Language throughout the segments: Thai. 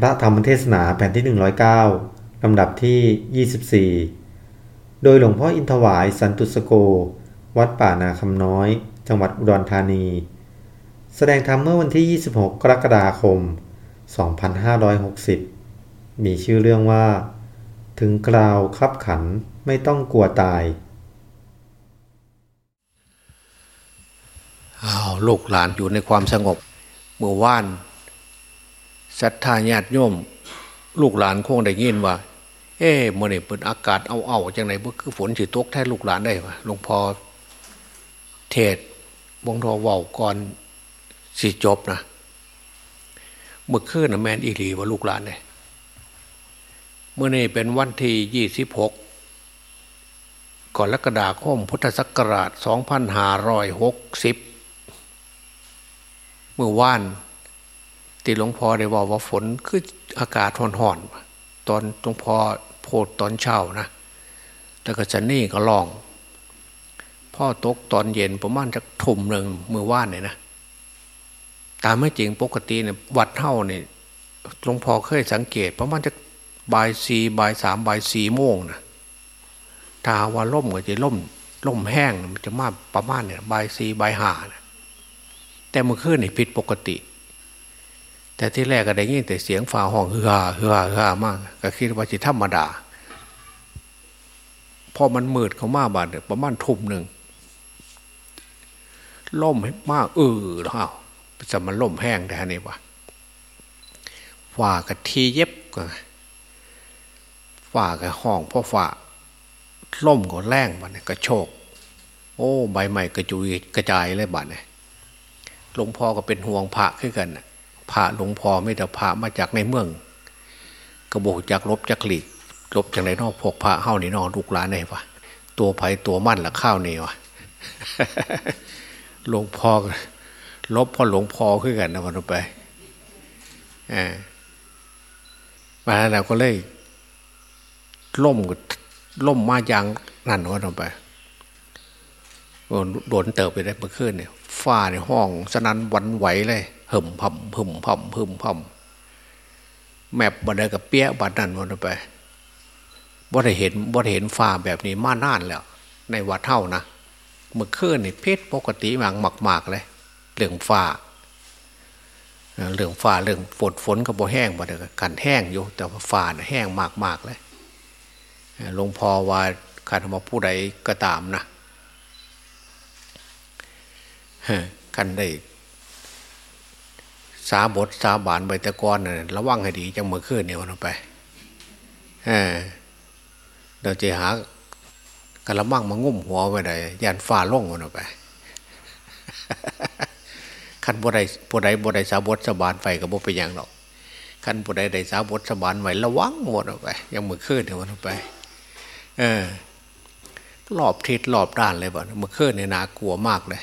พระธรรมเทศนาแผ่นที่ 109 ลำดับที่ 24 โดยหลวงพ่ออินทวายสันตุสโก วัดป่านาคำน้อย จังหวัดอุดรธานี แสดงธรรมเมื่อวันที่ 26 กรกฎาคม 2560 มีชื่อเรื่องว่า ถึงคราวคับขันไม่ต้องกลัวตายอ้าวลูกหลานอยู่ในความสงบเมื่อว่าน ศรัทธาญาติโยม ลูกหลานคงได้ยินว่า เอ๊ะมื่อนี่เป็นอากาศเอาเอาจังไหนบ่คือฝนสิตกแท้ลูกหลานได้ปะหลวงพ่อเทศวงทอเว้าก่อนสิจบนะเมื่อคืนนะแมนอีหลีว่าลูกหลานเลยเมื่อนี่เป็นวันที่ยี่สิบหกก่อนกฎาคมพุทธศักราชสองพันห้าร้อยหกสิบเมื่อว่าน ที่หลวงพ่อได้บอกว่าฝนคืออากาศห่อนๆตอนหลวงพ่อโพดตอนเช้านะแล้วก็จะนี่ก็ลอง พ่อตกตอนเย็นประมาณจะทุ่มหนึ่งมือว่านเนี่ยนะตามไม่จริงปกติเนี่ยวัดเท่าเนี่ยหลวงพ่อเคยสังเกตประมาณจะบ่ายสี่บ่ายสามบ่ายสี่โมงนะถ้าว่าล่มก็จะล่มล่มแห้งมันจะมาประมาณเนี่ยบ่ายสี่บ่ายห้านะแต่เมื่อคืนนี่ผิดปกติ แต่ที่แรกก็ได้ยินแต่เสียงฝ่าห้องเฮือเฮือเฮือมากก็คิดว่าจิธรรมดาพอมันมืดเขามาบาดเนี่ยประมาณทุ่มหนึ่งล่มมากเออแล้วจะมันล่มแห้งแต่นี่วะฝ่ากะทีเย็บก็ฝ่ากะห้องพ่อฝ่าล่มก็แรงบัดเนี่ยกระโชก โอ้ ใบใหม่กระจุยกระจายเลยบัดเนี่ยหลวงพ่อก็เป็นห่วงพระขึ้นกัน พระหลวงพ่อไม่แต่พระมาจากในเมือง กระโบกจากลบจากหลีกลบจากไหนนอกพวกพระเฮ้านี่นอกลูกหลานไหนวะตัวไผ่ตัวมั่นละข้าวเนี่วะหลวงพ่อลบพ่อหลวงพ่อขึ้นกันนะวันไปอ่ามาแล้วก็เลยล่มล่มมาอย่างนั่นวันไปโดนเติบไปได้เมื่อคืนเนี่ยฝ้าในห้องสนันวันไหวเลย หึมพำหึมพำหึมพำแมบบันไดกับเปี้ยบันนั่นวันไปบ่ได้เห็นบ่ได้เห็นฝ้าแบบนี้มานานแล้ว ในวัดเท่านะเมื่อคืนนี่เพชรปกติมากหมากๆเลยเรื่องฝ้าเรื่องฝ้าเรื่องฝนฝนก็บ่แห้งบ่ได้กันแห้งอยู่ แต่ว่าฝ้าน่ะแห้งมากๆเลยหลวงพ่อว่าคันมาผู้ใดก็ตามนะกันได้ สาบทสาบานใบตะกอนน่ะระวังให้ดีจังเมื่อคืนเนี่ยวันไปเดี๋ยวจะหากระมังมางุ่มหัวไว้ได้ยันฝ่าล่องวันไปขันบุได้บุได้บุได้สาบทสาบานไฟกับบุไปยังหรอกขันบุได้ได้สาบทสาบานไว้ระวังหมดออกไปยังมือคืนเนี่ยวันไป เออรอบทิศรอบด้านเลยบ่เมื่อคืนเนี่ยนากลัวมากเลย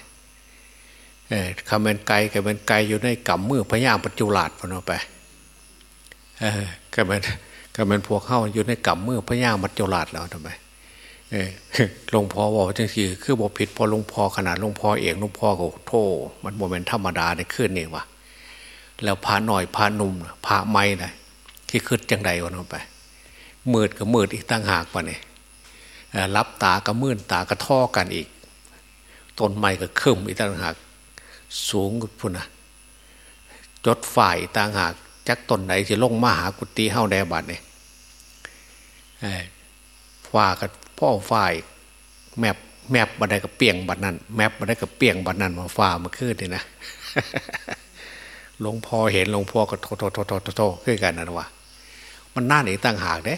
คำเป็นไกลคำเป็นไกลอยู่ในกำมือพญาปัจจุราชพนเอาไปเออคำเป็นคำเป็นพวกเข้าอยู่ในกำมือพญาปัจจุราชแล้วทำไมหลวงพ่อบอกจังสีคือบอกผิดพอหลวงพ่อขนาดหลวงพ่อเองหลวงพ่อก็โทษมันโมเมนธรรมดาในขึ้นนี่วะแล้วพาหน่อยพานุ่มพาไม้เลยที่ขึ้นจังใดวันไปมืดกับมืดอีกตั้งหากปะเนี่ยรับตากับมื่นตากระท่อกันอีกต้นไม้ก็ขึ้นอีกตั้งหาก สูงพุ่นนะจดฝ่ายต่างหากจักตนไหนจะลงมาหากุฏิเฮาแดบัดเนี่ยฝ่ากับพ่อฝ่ายแมบแมบบันไดกับเปียงบัดนั้น แมบบันไดกับเปียงบัดนั้นมาฝ่ามาขึ้นเลยนะหลวงพ่อเห็นหลวงพ่อก็โทโทโทโทโทโทขึ้นกันนะวะมันน่าหนีต่างหากเด้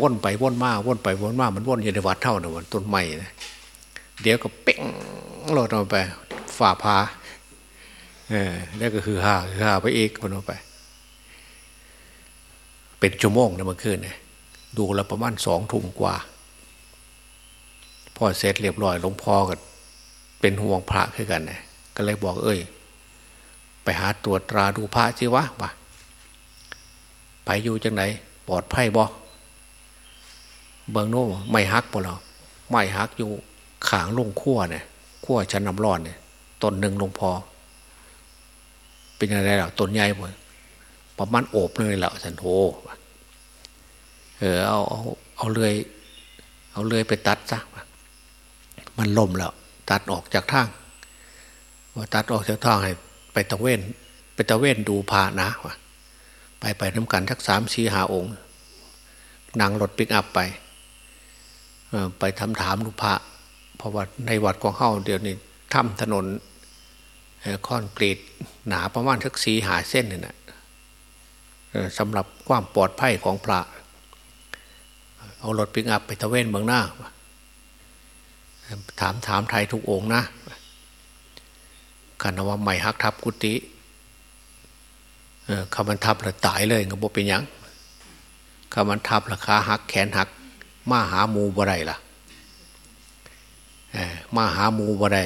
ว่นไปว่นมาว่นไปว่นมามันว่นอยู่ในวัดเท่านะวันต้นไม้นะเดี๋ยวก็เป้งโหลดออกไป ฝ่าพาเออแล้วก็คือหาคือหาไปเอกคนไป เป็นชั่วโมงนะเมื่อคืนเนี่ยดูแล้วประมาณสองทุ่มกว่า พอเสร็จเรียบร้อยหลวงพ่อก็เป็นห่วงพระขึ้นกันเนี่ยก็เลยบอกเอ้ย ไปหาตรวจตราดูพระสิวะปะไปอยู่จังไหนปลอดภัยบ่เบิงโน้ไม่ฮักบ่เราไม่ฮักอยู่ขางลงขั้วเนี่ยขั้วชั้นน้ำร้อนเนี่ย ต้นหนึ่งหลวงพอเป็นอะไรหรอต้นใหญ่หมดประมาณโอบเลยแหละสันโธเออเอาเอาเอาเลยเอาเลยไปตัดซะมันล่มแล้ว ตัดออกจากทางว่าตัดออกจากทางให้ไปตะเวนไปตะเวนดูพานะวะไปไปน้ำกันทักสามสี่หาองค์นั่งรถปิกอัพไปไปทำถามลูกพระเพราะว่าในวัดกองเข้าเดี๋ยวนี้ทำถนน คอนกรีตหนาประมาณทักสีหาเส้นนี่นะสำหรับความปลอดภัยของพระ เอารถปิกอัพไปตะเวนเมืองหน้า ถามถามไทยทุกองนะกันว่าไม่ฮักทับกุฏิคำมันทับล้วตายเลยก็บอกเป็นยังคำมันทับราคาหักแขนหัก มาหามูบ่ไรล่ะมาหามูบ่ไร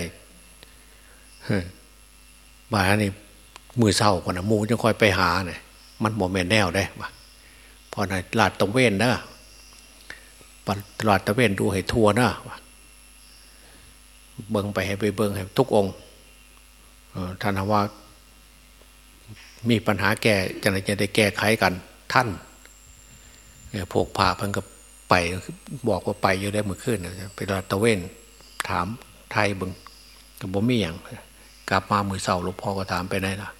มานี่มือเศร้าคนนะมูจะคอยไปหาเนี่ยมันโมเมนแนวได้ปะพอในลาดตะเวนนะตลาดตะเวนดูให้ทัวนะเบิ่งไปให้ไปเบิ่งให้ทุกองท่านว่า มีปัญหาแก้จะจะได้แก้ไขกัน ท่านพวกพาเพิ่งก็ไปบอกว่าไปอยู่ได้เมื่อคืนไปลาดตะเวน ถามไทยเบึงกับบ่มีอย่าง กลับมามือเศร้าหลวงพ่อก็ถามไปไหนล่ะ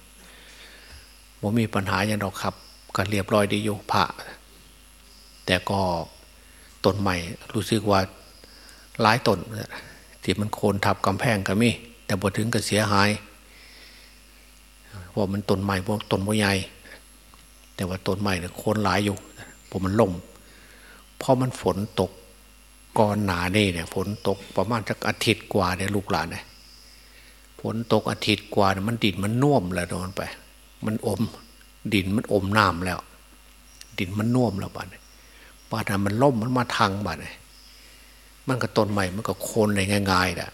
บ่มีปัญหาอย่างดอกครับ ก็เรียบร้อยดีอยู่พระแต่ก็ต้นใหม่รู้สึกว่าหลายต้นที่มันโคนทับกำแพงก็มีแต่บ่ถึงก็เสียหายเพราะมันต้นใหม่พวกต้นโมใหญ่แต่ว่าต้นใหม่เนี่ยโคนหลายอยู่พอมันล่มเพอมันฝนตกก่อนหนาเนี่เนี่ยฝนตกประมาณสักอาทิตย์กว่าเนี่ยลูกหลานเนี่ย ฝนตกอาทิตย์กว่าเนี่ยมันดินมันน่วมแล้วโดนไป มันอม ดินมันอมน้ำแล้ว ดินมันน่วมแล้วบ้านบ้านนั้นมันล่มมันมาทางบ้านเนี่ยมันก็ต้นใหม่มันก็โคนเลยง่ายๆแหละ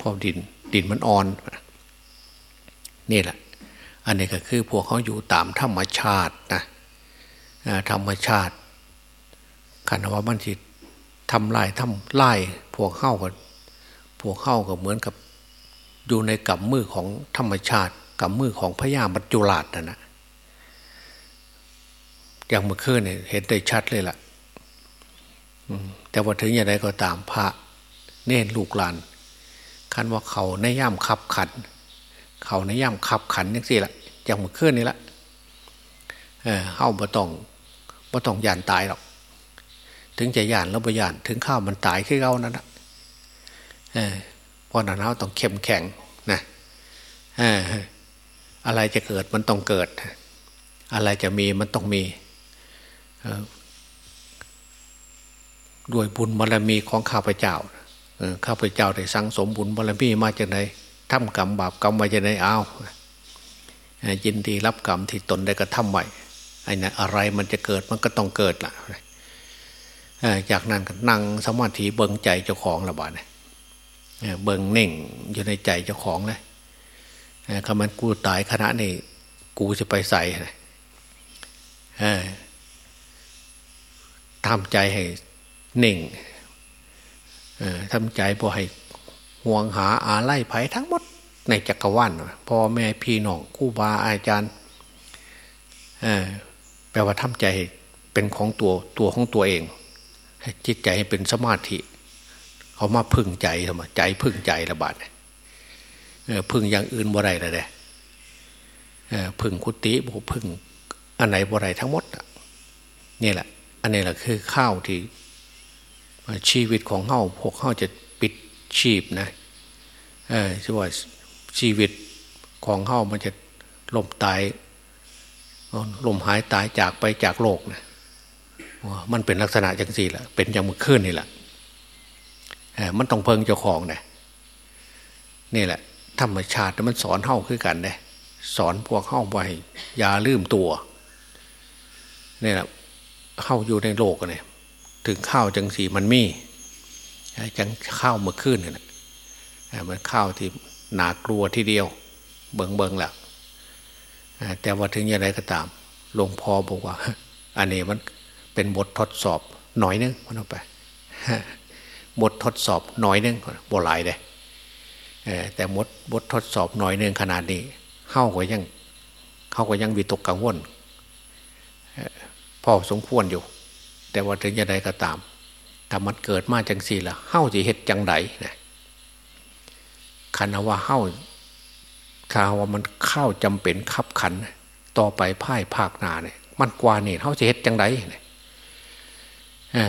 พอดินดินมันอ่อนนี่แหละ อันนี้ก็คือพวกเขาอยู่ตามธรรมชาตินะธรรมชาติคันว่ามันจิทำลายทำลายพวกเข้ากันพวกเข้าก็เหมือนกับ อยู่ในกับมือของธรรมชาติกับมือของพญามัจจุราชนะนะอย่างเมื่อคืนเนี่ยเห็นได้ชัดเลยล่ะแต่ว่าถึงอย่างไรก็ตามพระเน้นลูกหลานคันว่าเขาในย่ำขับขัน เขาในย่ำขับขันยังสิละอย่างเมื่อคืนนี่ละเออเข้าบ่ต้องบ่ต้องยานตายหรอกถึงจะยานแล้วบ่ยาน ถึงข้าวมันตายขึ้นเก้านั่นนะเพ ราะนั้นเราต้องเข้มแข็งนะอะไรจะเกิดมันต้องเกิด อะไรจะมีมันต้องมีด้วยบุญบารมีของข้าพเจ้าข้าพเจ้าได้สั่งสมบุญบารมีมาจากไหนทำกรรมบาปกรรมมาจากไหนเอายินดีรับกรรมที่ตนได้กระทำไว้ไอ้นะอะไรมันจะเกิดมันก็ต้องเกิดล่ะจากนั้นก็นั่งสมาธิเบิงใจเจ้าของละบาดเนี่ย เบิ่งเน่งอยู่ในใจเจ้าของเลยคำมันกูตายคณะนี่กูจะไปใส่ทำใจให้เน่งทำใจพอให้ห่วงหาอาไล่ไผ่ทั้งหมดในจักรวาลพ่อแม่พี่น้องคู่บาอาจารย์แปลว่าทำใจเป็นของตัวตัวของตัวเองจิตใจให้เป็นสมาธิ เขามาพึ่งใจทำไมใจพึ่งใจระบาดพึ่งอย่างอื่นบ่ไรเลยเด้พึ่งคุติบกพึ่งอันไหนบ่ไรทั้งหมดนี่แหละ อันนี้แหละคือข้าวที่ชีวิตของเฮาพวกเฮาจะปิดชีพนะเออที่ว่าชีวิตของเฮามันจะล่มตายลมหายตายจากไปจากโลกนะมันเป็นลักษณะจังสี่แหละเป็นอย่างมือขึ้นนี่แหละ มันต้องเพิงเจ้าของเนี่ยนี่แหละ ธรรมชาติมันสอนเฮ้าคือกันเนี่ยสอนพวกเฮ้าไว้อย่าลืมตัวนี่แหละเข้าอยู่ในโลกเนี่ยถึงข้าวจังสีมันมีจังข้าวเมื่อคืนเนี่ยมันข้าวที่หนากลัวทีเดียว เบิงเบิงแหละแต่ว่าถึงอย่างไรก็ตามหลวงพ่อบอกว่า อันนี้มันเป็นบททดสอบหน่อยนึงมันเอาไป บททดสอบหน่อยนึงโบหลายเลยแต่มดบททดสอบหน่อยนึงขนาดนี้เข้าก็ยังเข้าก็ยังวิตกกังวลพอสมควรอยู่ แต่ว่าถึงจะใดก็ตามถ้ามันเกิดมาจังสี่ละเฮ้าจะเห็ดจังไดนะคันว่าเฮ้าข่าวว่ามันเข้าจำเป็นขับขัน ต่อไปพ่ายภาคนาเนี่ยมันกว่านี่เฮ้าจะเห็ดจังไดเนี่ย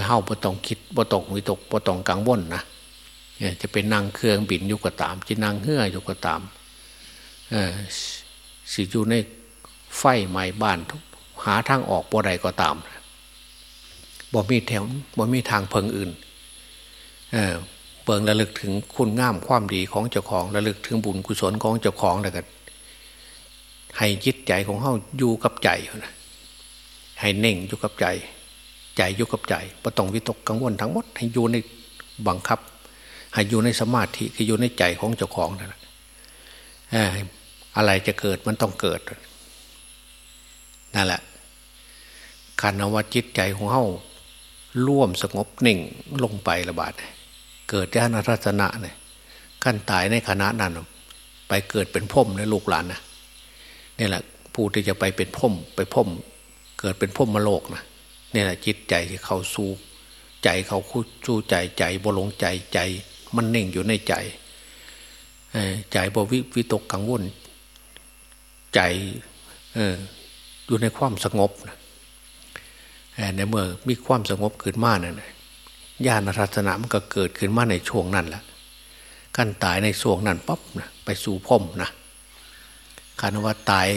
เฮ้าบ่ต้องคิดบ่ต้องวิตกบ่ต้องกังวลนะจะเป็นนางเครื่องบินอยู่ก็ตามจะนางเหืออยู่ก็ตามสิอยู่ในไฟไหม้บ้านหาทางออกบ่ใดก็ตามบ่มีแถวบ่มีทางเพิงอื่นเออเปิงระลึกถึงคุณงามความดีของเจ้าของระลึกถึงบุญกุศลของเจ้าของแล้วก็ให้จิตใจของเขาอยู่กับใจนะให้เน่งอยู่กับใจ ใจอยู่กับใจประต้องวิตกกังวลทั้งหมด ให้อยู่ในบังคับ ให้อยู่ในสมาธิคืออยู่ในใจของเจ้าของนั่นแหละอะไรจะเกิดมันต้องเกิดนั่นแหละคันว่าจิตใจของเขาร่วมสงบนิ่งลงไประบาดเกิดญาณรัตนะเนี่ยขั้นตายในคณะนั้นไปเกิดเป็นพ่มในลูกหลานนะนี่แหละผู้ที่จะไปเป็นพ่มไปพ่ม เกิดเป็นพ่มมโลกนะ นี่แหละจิตใจที่เขาสู้ใจเขาคู่สู้ใจใจบลงใจใจ มันนิ่งอยู่ในใจใจบวิวิตกกังวล ใจอยู่ในความสงบนะในเมื่อมีความสงบขึ้นมาเนี่ยญาณรัตนะมันก็เกิดขึ้นมาในช่วงนั้นแหละขั้นตายในช่วงนั้นปั๊บนะไปสู่พมนะคานว่าตาย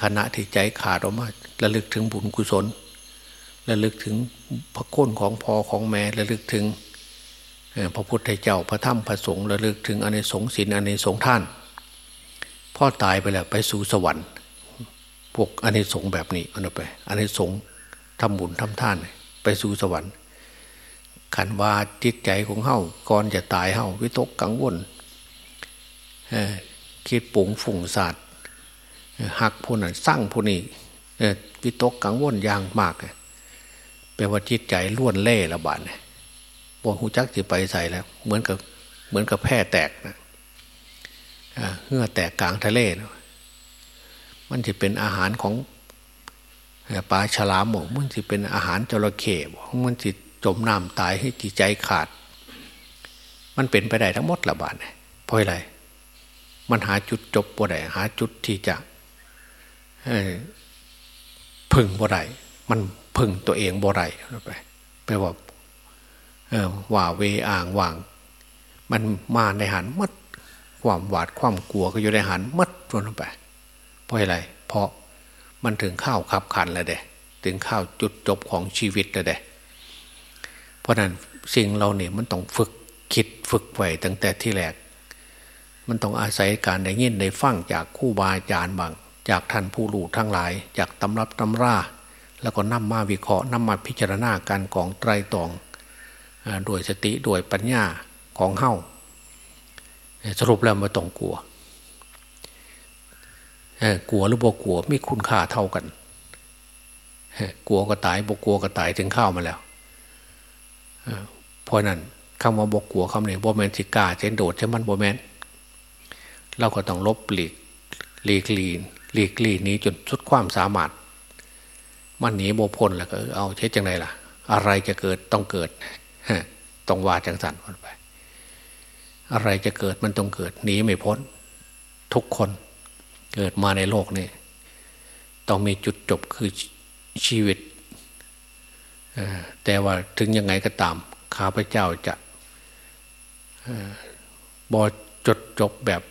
ขณะที่ใจขาดออกมาระลึกถึงบุญกุศล ระลึกถึงพระคุณของพ่อของแม่ระลึกถึงพระพุทธเจ้าพระธรรมพระสงฆ์ระลึกถึงอเนสงสินอเนสงท่าน พ่อตายไปแล้วไปสู่สวรรค์ พวกอเนสงแบบนี้เอาไปอเนสงทำบุญทำท่าน ไปสู่สวรรค์ขันว่าจิตใจของเฮาก่อนจะตายเฮาวิตกกังวลคิดปุ๋งฝุ่งศาสตร์หักผู้นั้นสร้างผู้นี้วิตกกังวลอย่างมาก แปลว่าจิตใจล้วนเล่ระบาดเนี่ยบนหูจักจะไปใส่แล้ว เหมือนกับเหมือนกับแพร่แตกนะเงื่อแตกกลางทะเลนะมันจะเป็นอาหารของปลาฉลามบอกมันจะเป็นอาหารจระเข้มันจะจมน้ำตายให้จิตใจขาด มันเป็นไปได้ทั้งหมดละบาทเพราะอะไร มันหาจุดจบบ่ได้หาจุดที่จะพึ่งบ่ได้มัน พึ่งตัวเองบ่ได้ไปแปว่าว่าเวอ่างว่าง มันมาในหันมัดความหวาดความกลัวก็อยู่ในหันมัดวนลงไป เพราะอะไร เพราะมันถึงข้าวขับขันแล้วเด้ถึงข้าวจุดจบของชีวิตแล้วเด้เพราะนั้นสิ่งเราเนี่ยมันต้องฝึกคิดฝึกไว้ตั้งแต่ที่แรก มันต้องอาศัยการได้ยินได้ฟังจากคู่บาอาจารย์บาง จากท่านผู้รู้ทั้งหลาย จากตำรับตำรา แล้วก็นำมาวิเคราะห์นำมาพิจารณาการกองไตรตองโดยสติโดยปัญญาของเฮ้าสรุปแล้วมาต้องกลัวกลัวหรือบกลัวไมีคุณค่าเท่ากันกลัวก็ตายบกลัวก็ตายถึงข้าวมาแล้วเพราะนั้นคำว่าบกลัวคำนี้บแมนสิกาเช่นโดดเช่นมันบแมนเราก็ต้องลบหลีกหลีกลีนหลีกลีนี้จนสุดความสามารถ มันหนีโบพลแล้วก็เอาเช่นจังไรล่ะ อะไรจะเกิดต้องเกิดต้องว่าจังสันไป อะไรจะเกิดมันต้องเกิดหนีไม่พ้น ทุกคนเกิดมาในโลกนี้ต้องมีจุดจบคือชีวิตแต่ว่าถึงยังไงก็ตามข้าพเจ้าจะบอจดจบแบบ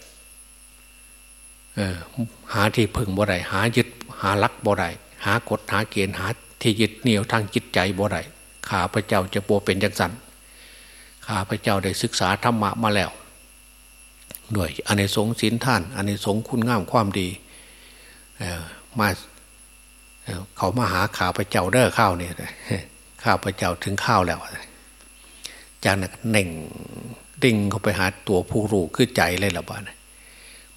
หาที่พึ่งบ่ได้หายึดหาลักบ่ได้ หากฎหาเกณฑ์หาที่ยึดเหนี่ยวทางจิตใจบ่ได้ข้าพเจ้าจะโบเป็นจังสันข้าพเจ้าได้ศึกษาธรรมะมาแล้ว ด้วยอันในสงสินท่านอันในสงคุณงามความดีมาเขามาหาข้าพเจ้าเด้อข้าวเนี่ยข้าพเจ้าถึงข้าวแล้วจากนั้นเน่งดิ่งเข้าไปหาตัวผู้รู้คือใจเลยละบ้าน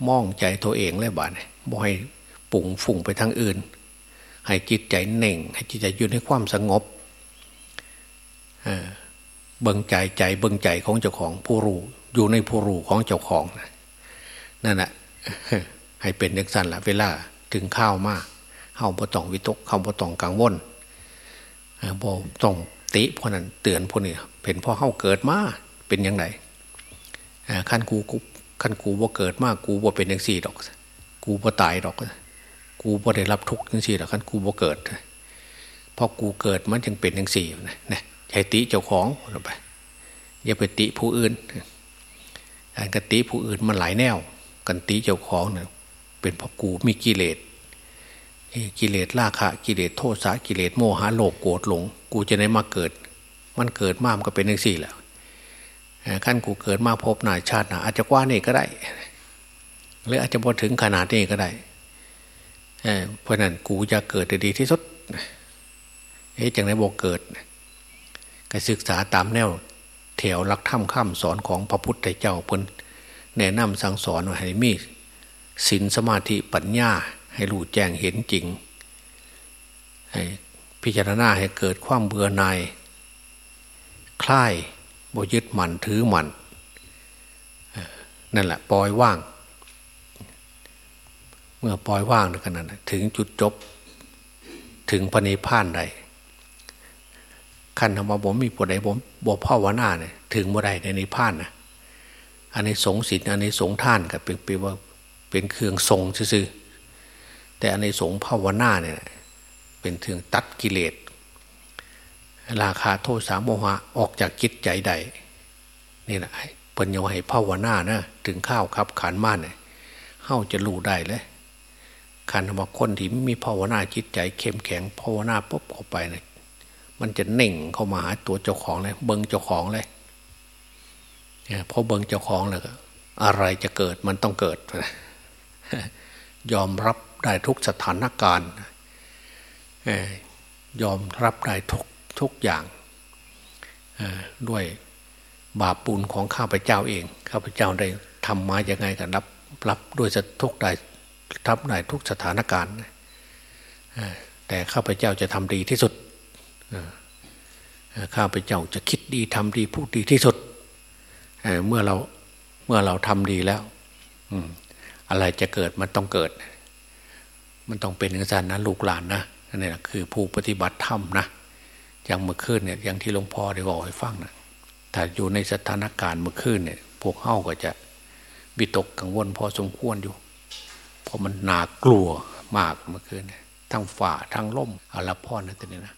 มองใจตัวเองเลยบ้านบ่ให้ปุ่งฝุ่งไปทางอื่น ให้จิตใจเน่ง ให้จิตใจอยู่ในความสงบเบิ่งใจใจเบิ่งใจของเจ้าของผู้รู้อยู่ในผู้รู้ของเจ้าของนั่นแหละให้เป็นนักสั้นละเวลาถึงข้าวมากเข้าบ่ต้องวิตกเข้าบ่ต้องกังวลบอต้องติพวกนั้นเตือนพวกนี้เป็นพ่อเข้าเกิดมาเป็นยังไงขั้นกูกูขั้นกูว่าเกิดมากูว่าเป็นอย่างสี่ดอก กูว่าตายดอก กูว่ได้รับทุกข์อย่งสี่ดอกขันกูว่เกิดพอกูเกิดมันจึงเป็นอย่งสี่นะนะใช้ติเจ้าของไปอย่าไปติผู้อื่นการกติผู้อื่นมันหลายแนว กันติเจ้าของเนี่ยเป็นเพราะกูมีกิเลสกิเลสราคะกิเลสโทสะกิเลสโมหะโลภโกรธหลง กูจะได้มาเกิด มันเกิดมามันก็เป็นอย่างสี่แหละขั้นกูเกิดมาพบหนาชาติหนาอาจจะกว่านี่ก็ได้ หรืออาจจะพอถึงขนาดนี้ก็ได้ เพราะนั้นกูจะเกิดดีที่สุดเฮ้ยจังไรบอกเกิดก็ศึกษาตามแนวแถวลักถ้ำข้ามสอนของพระพุทธเจ้าเพิ่นแนะนำสั่งสอนว่าให้มีศีลสมาธิปัญญาให้รู้แจ้งเห็นจริงให้พิจารณาให้เกิดความเบื่อหน่ายคลายบ่ยึดมันถือมันนั่นแหละปล่อยว่าง เมื่อปล่อยว่างขนนั้นถึงจุดจบ ถึงพระนิพพานใดขันธรรมบ่มีผู้ใดบ่บ่ภาวนาเนี่ยถึงบ่ได้ในนิพพานนะอันนี้สงสินอันนี้สงท่านกับเป็นเป็นว่าเป็นเครื่องทรงซื่อแต่อันนี้สงภาวนาเนี่ยเป็นเครื่องตัดกิเลสราคาโทษสามโมหะออกจากจิตใจใดนี่แหละปัญญาให้ภาวนานะถึงข้าวขับขานม่านเนี่ยเฮ้าจะรู้ได้เลย ขันธรรมคนที่ไม่มีภาวนาจิตใจเข้มแข็งภาวนาปุ๊บเข้าไปเนี่ยมันจะเน่งเข้ามาหาตัวเจ้าของเลยเบิงเจ้าของเลยเพอเบิงเจ้าของแล้วก็อะไรจะเกิดมันต้องเกิด ยอมรับได้ทุกสถานการณ์ยอมรับได้ทุกทุกอย่างด้วยบาปปุลของข้าพเจ้าเอง ข้าพเจ้าได้ทำมาอย่างไงกันรับรับด้วยทุกได้ ทับได้ทุกสถานการณ์แต่ข้าพเจ้าจะทำดีที่สุดข้าพเจ้าจะคิดดีทำดีพูดดีที่สุดเมื่อเราเมื่อเราทำดีแล้วอะไรจะเกิดมันต้องเกิด มันต้องเป็นอย่างนั้นนะลูกหลานนะนี่แหละคือผู้ปฏิบัติธรรมนะอย่างเมื่อคืนเนี่ยอย่างที่หลวงพ่อได้บอกให้ฟังนะถ้าอยู่ในสถานการณ์เมื่อคืนเนี่ยพวกเฮ้าก็จะวิตกกังวลพอสมควรอยู่ เพราะมันหนากลัวมากเมื่อคืนทั้งฝ่าทั้งล่มอลพอนั่นเองนะ